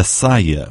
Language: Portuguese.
saia.